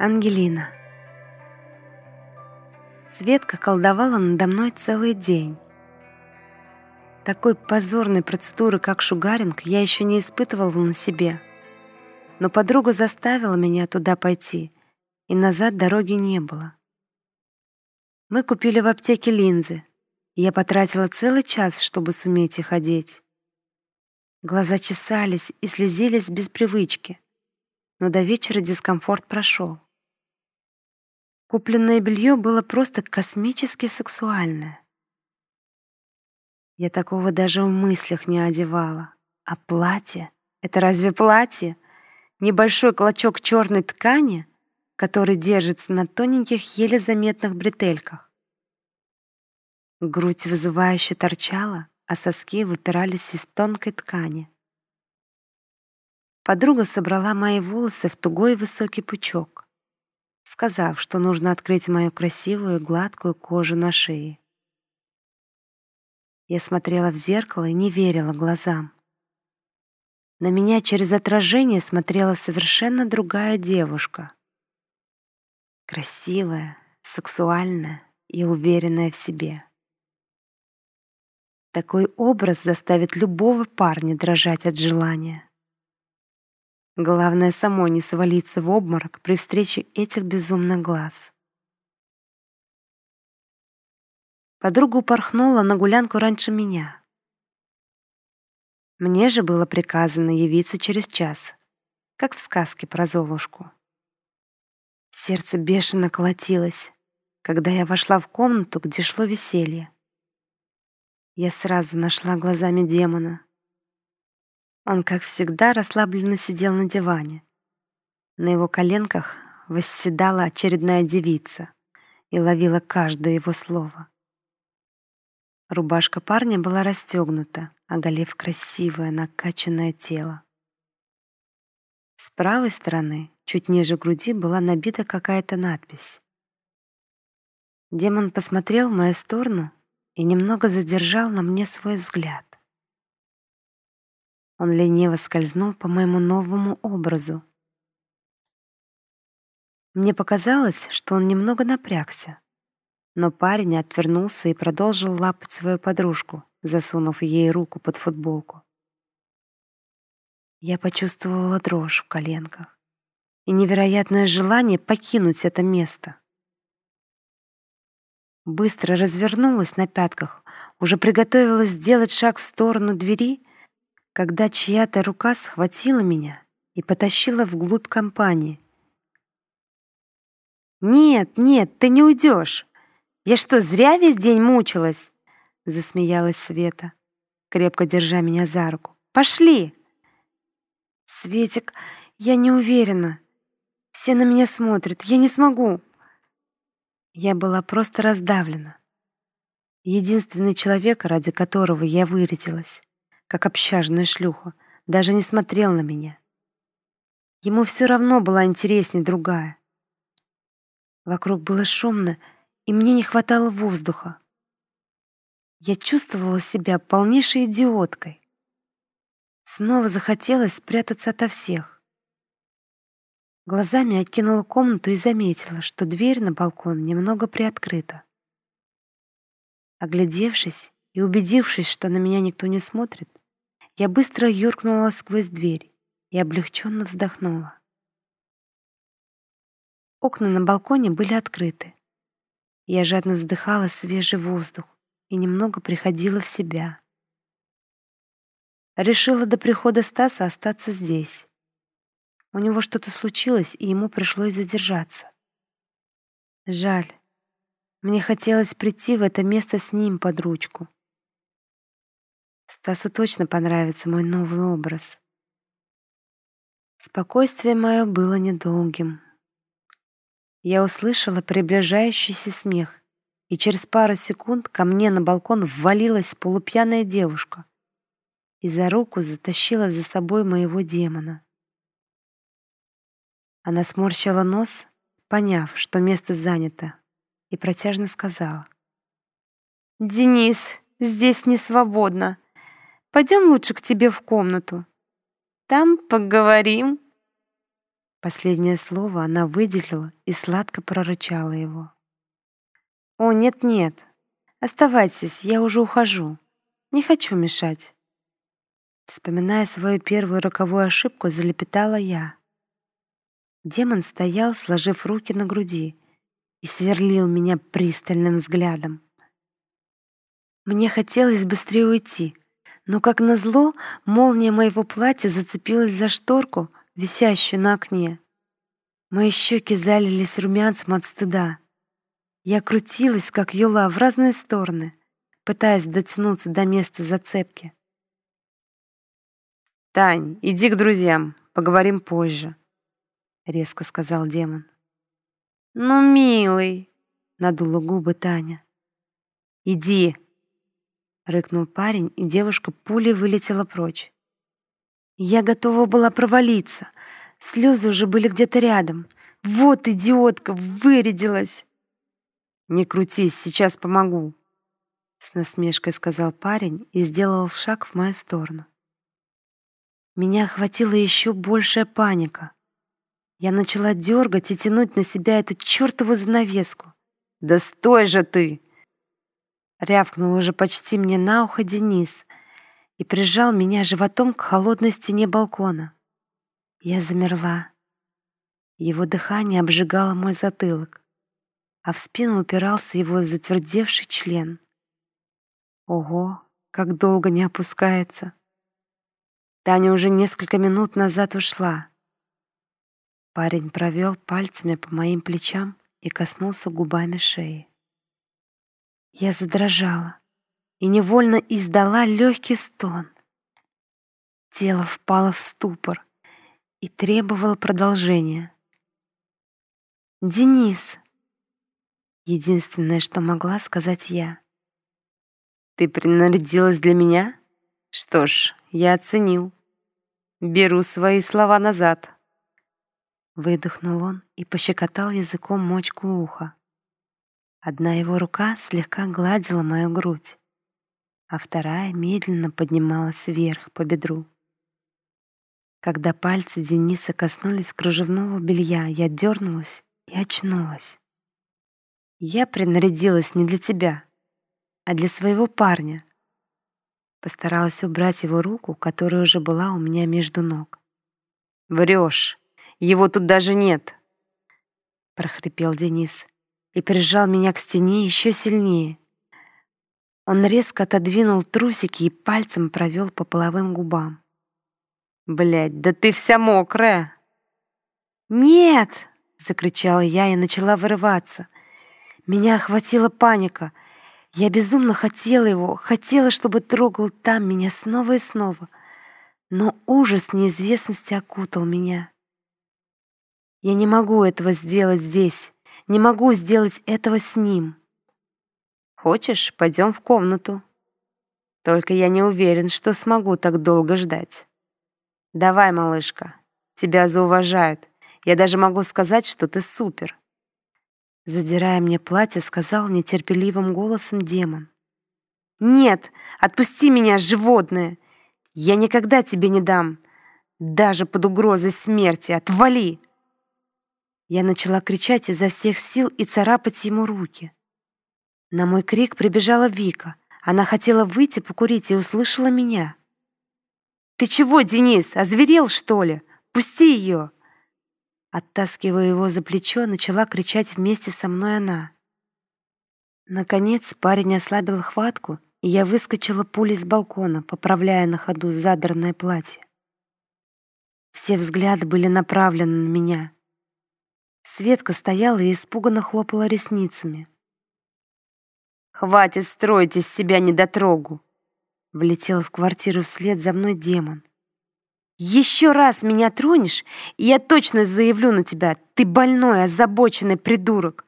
Ангелина. Светка колдовала надо мной целый день. Такой позорной процедуры, как шугаринг, я еще не испытывала на себе. Но подруга заставила меня туда пойти, и назад дороги не было. Мы купили в аптеке линзы, и я потратила целый час, чтобы суметь их одеть. Глаза чесались и слезились без привычки, но до вечера дискомфорт прошел. Купленное белье было просто космически сексуальное. Я такого даже в мыслях не одевала. А платье? Это разве платье? Небольшой клочок черной ткани, который держится на тоненьких, еле заметных бретельках. Грудь вызывающе торчала, а соски выпирались из тонкой ткани. Подруга собрала мои волосы в тугой высокий пучок сказав, что нужно открыть мою красивую гладкую кожу на шее. Я смотрела в зеркало и не верила глазам. На меня через отражение смотрела совершенно другая девушка. Красивая, сексуальная и уверенная в себе. Такой образ заставит любого парня дрожать от желания. Главное, самой не свалиться в обморок при встрече этих безумных глаз. Подруга упорхнула на гулянку раньше меня. Мне же было приказано явиться через час, как в сказке про Золушку. Сердце бешено колотилось, когда я вошла в комнату, где шло веселье. Я сразу нашла глазами демона, он, как всегда, расслабленно сидел на диване. На его коленках восседала очередная девица и ловила каждое его слово. Рубашка парня была расстегнута, оголив красивое накачанное тело. С правой стороны, чуть ниже груди, была набита какая-то надпись. Демон посмотрел в мою сторону и немного задержал на мне свой взгляд. Он лениво скользнул по моему новому образу. Мне показалось, что он немного напрягся. Но парень отвернулся и продолжил лапать свою подружку, засунув ей руку под футболку. Я почувствовала дрожь в коленках и невероятное желание покинуть это место. Быстро развернулась на пятках, уже приготовилась сделать шаг в сторону двери, когда чья-то рука схватила меня и потащила вглубь компании. «Нет, нет, ты не уйдешь! Я что, зря весь день мучилась?» Засмеялась Света, крепко держа меня за руку. «Пошли!» «Светик, я не уверена. Все на меня смотрят, я не смогу!» Я была просто раздавлена. Единственный человек, ради которого я вырядилась как общажная шлюха, даже не смотрел на меня. Ему все равно была интереснее другая. Вокруг было шумно, и мне не хватало воздуха. Я чувствовала себя полнейшей идиоткой. Снова захотелось спрятаться ото всех. Глазами окинула комнату и заметила, что дверь на балкон немного приоткрыта. Оглядевшись и убедившись, что на меня никто не смотрит, я быстро юркнула сквозь дверь и облегченно вздохнула. Окна на балконе были открыты. Я жадно вздыхала свежий воздух и немного приходила в себя. Решила до прихода Стаса остаться здесь. У него что-то случилось, и ему пришлось задержаться. Жаль. Мне хотелось прийти в это место с ним под ручку. Стасу точно понравится мой новый образ. Спокойствие мое было недолгим. Я услышала приближающийся смех, и через пару секунд ко мне на балкон ввалилась полупьяная девушка и за руку затащила за собой моего демона. Она сморщила нос, поняв, что место занято, и протяжно сказала. «Денис, здесь не свободно. Пойдем лучше к тебе в комнату. Там поговорим. Последнее слово она выделила и сладко прорычала его. «О, нет-нет, оставайтесь, я уже ухожу. Не хочу мешать». Вспоминая свою первую роковую ошибку, залепетала я. Демон стоял, сложив руки на груди, и сверлил меня пристальным взглядом. Мне хотелось быстрее уйти, но, как назло, молния моего платья зацепилась за шторку, висящую на окне. Мои щеки залились румянцем от стыда. Я крутилась, как юла, в разные стороны, пытаясь дотянуться до места зацепки. «Тань, иди к друзьям, поговорим позже», — резко сказал демон. «Ну, милый», — надула губы Таня. «Иди», — рыкнул парень, и девушка пулей вылетела прочь. Я готова была провалиться. Слезы уже были где-то рядом. Вот идиотка, вырядилась. «Не крутись, сейчас помогу», — с насмешкой сказал парень и сделал шаг в мою сторону. Меня охватила еще большая паника. Я начала дергать и тянуть на себя эту чертову занавеску. «Да стой же ты!» Рявкнул уже почти мне на ухо Денис и прижал меня животом к холодной стене балкона. Я замерла. Его дыхание обжигало мой затылок, а в спину упирался его затвердевший член. Ого, как долго не опускается. Таня уже несколько минут назад ушла. Парень провел пальцами по моим плечам и коснулся губами шеи. Я задрожала и невольно издала легкий стон. Тело впало в ступор и требовало продолжения. «Денис!» Единственное, что могла сказать я. «Ты принарядилась для меня? Что ж, я оценил. Беру свои слова назад». Выдохнул он и пощекотал языком мочку уха. Одна его рука слегка гладила мою грудь, а вторая медленно поднималась вверх по бедру. Когда пальцы Дениса коснулись кружевного белья, я дернулась и очнулась. Я принарядилась не для тебя, а для своего парня. Постаралась убрать его руку, которая уже была у меня между ног. Врешь. Его тут даже нет!» прохрипел Денис и прижал меня к стене еще сильнее. Он резко отодвинул трусики и пальцем провел по половым губам. Блядь, да ты вся мокрая!» «Нет!» — закричала я и начала вырываться. Меня охватила паника. Я безумно хотела его, хотела, чтобы трогал там меня снова и снова. Но ужас неизвестности окутал меня. Я не могу этого сделать здесь. Не могу сделать этого с ним. Хочешь, пойдем в комнату? Только я не уверен, что смогу так долго ждать. Давай, малышка, тебя зауважают. Я даже могу сказать, что ты супер. Задирая мне платье, сказал нетерпеливым голосом демон. «Нет, отпусти меня, животное! Я никогда тебе не дам, даже под угрозой смерти. Отвали!» Я начала кричать изо всех сил и царапать ему руки. На мой крик прибежала Вика. Она хотела выйти покурить и услышала меня. «Ты чего, Денис, озверел, что ли? Пусти ее!» Оттаскивая его за плечо, начала кричать вместе со мной она. Наконец парень ослабил хватку, и я выскочила пулей с балкона, поправляя на ходу задранное платье. Все взгляды были направлены на меня — Светка стояла и испуганно хлопала ресницами. «Хватит строить из себя недотрогу!» Влетел в квартиру вслед за мной демон. «Еще раз меня тронешь, и я точно заявлю на тебя, ты больной, озабоченный придурок!»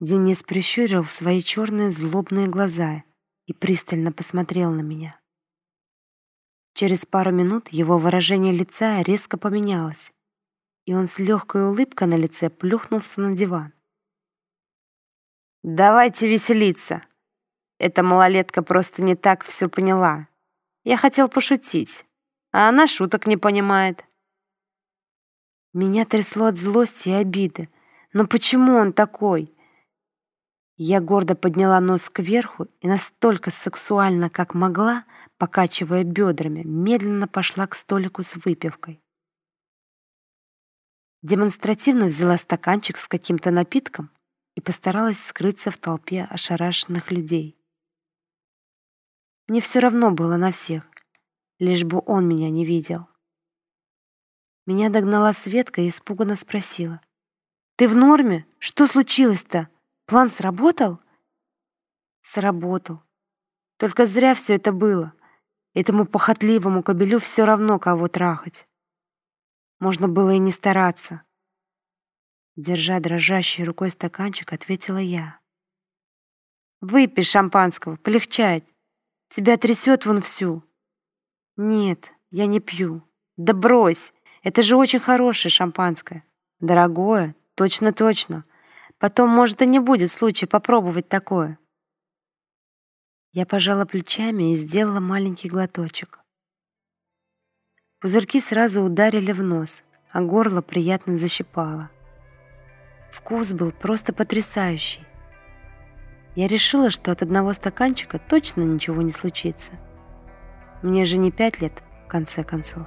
Денис прищурил свои черные злобные глаза и пристально посмотрел на меня. Через пару минут его выражение лица резко поменялось, и он с легкой улыбкой на лице плюхнулся на диван. «Давайте веселиться. Эта малолетка просто не так все поняла. Я хотел пошутить, а она шуток не понимает». Меня трясло от злости и обиды. Но почему он такой? Я гордо подняла нос кверху и настолько сексуально, как могла, покачивая бедрами, медленно пошла к столику с выпивкой. Демонстративно взяла стаканчик с каким-то напитком и постаралась скрыться в толпе ошарашенных людей. Мне все равно было на всех, лишь бы он меня не видел. Меня догнала Светка и испуганно спросила. «Ты в норме? Что случилось-то? План сработал?» «Сработал. Только зря все это было. Этому похотливому кобелю все равно, кого трахать. Можно было и не стараться. Держа дрожащей рукой стаканчик, ответила я. «Выпей шампанского, полегчает. Тебя трясет вон всю». «Нет, я не пью». «Да брось, это же очень хорошее шампанское». «Дорогое, точно-точно. Потом, может, и не будет случая попробовать такое». Я пожала плечами и сделала маленький глоточек. Пузырьки сразу ударили в нос, а горло приятно защипало. Вкус был просто потрясающий. Я решила, что от одного стаканчика точно ничего не случится. Мне же не пять лет, в конце концов.